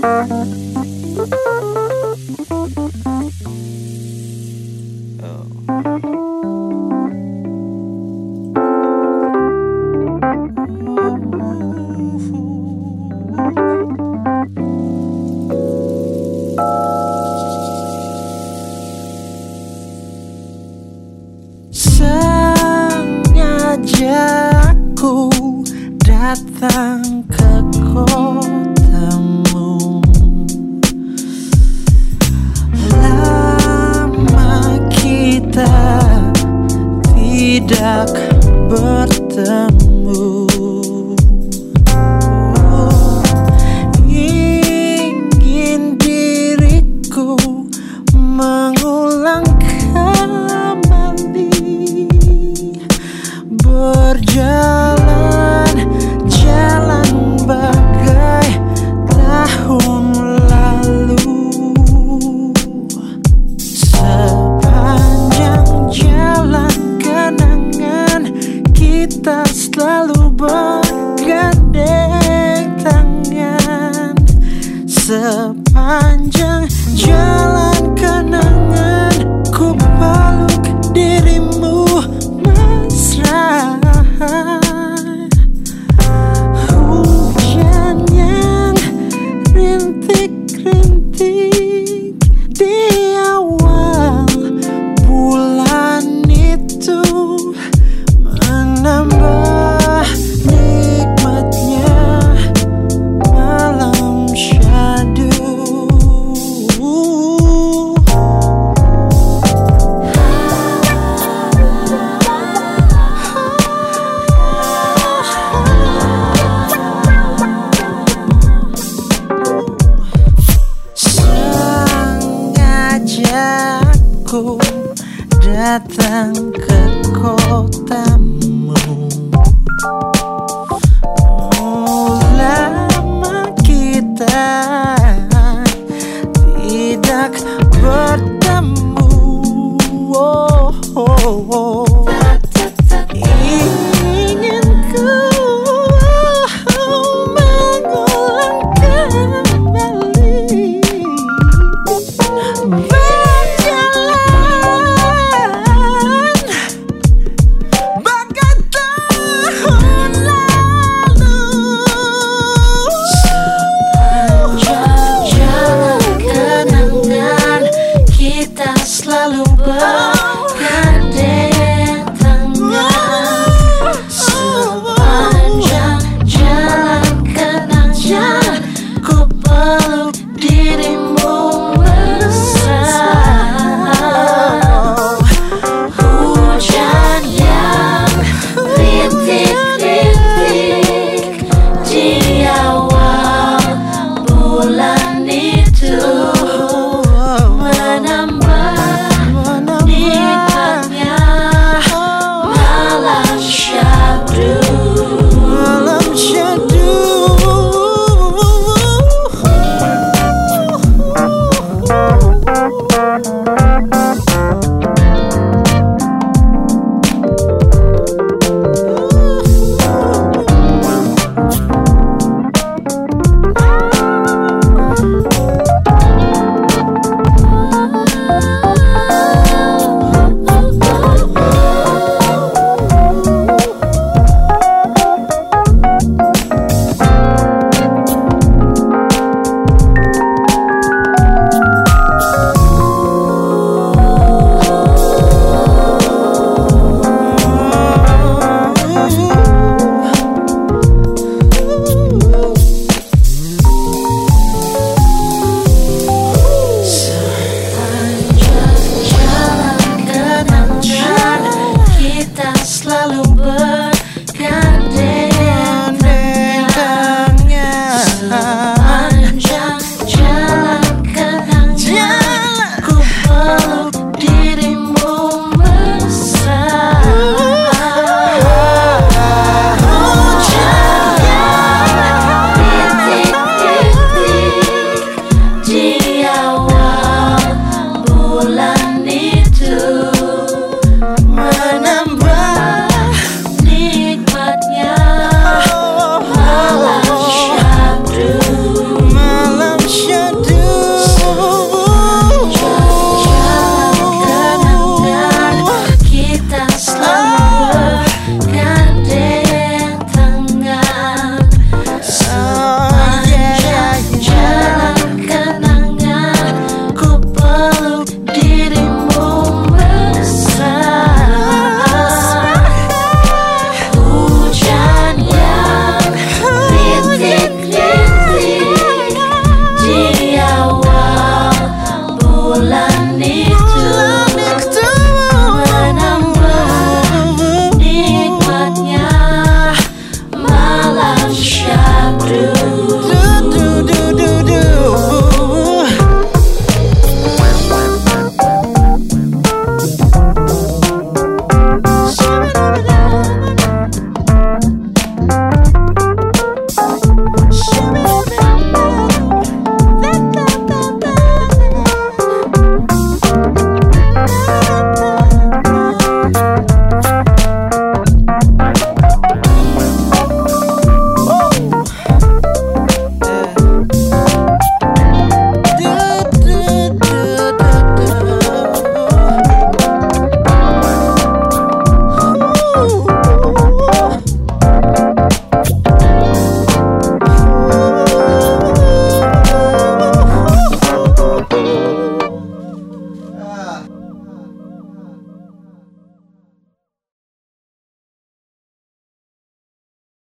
Sengaja aku datang ke kota. tidak bertemu. Ingin diriku mengulang kembali Berjalan selalu berdatangan Sepanjang jalan kenangnya Ku peluk dirimu besar Hujan yang titik-titik Di awal bulan